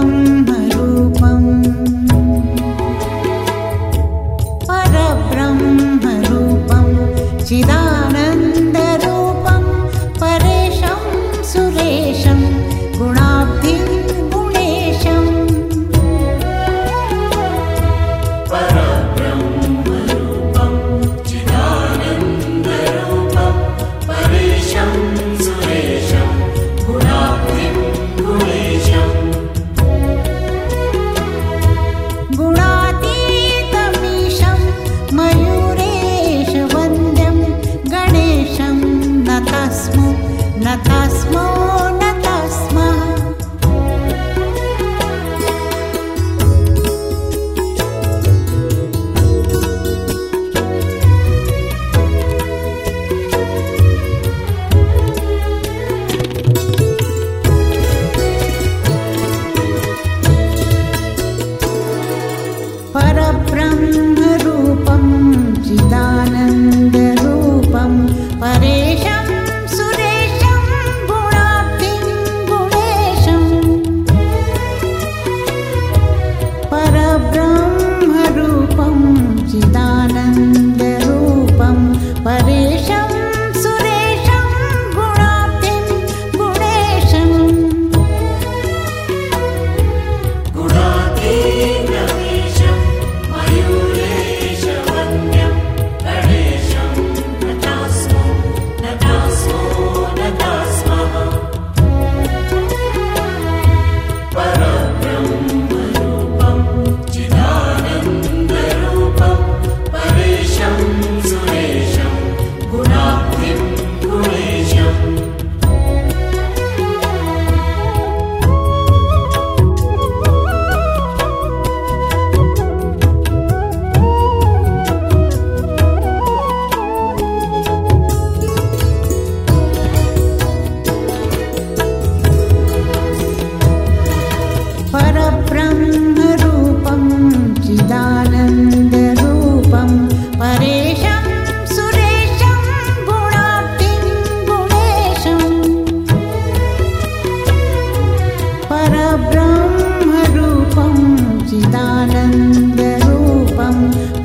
I'm not lòng Natasmo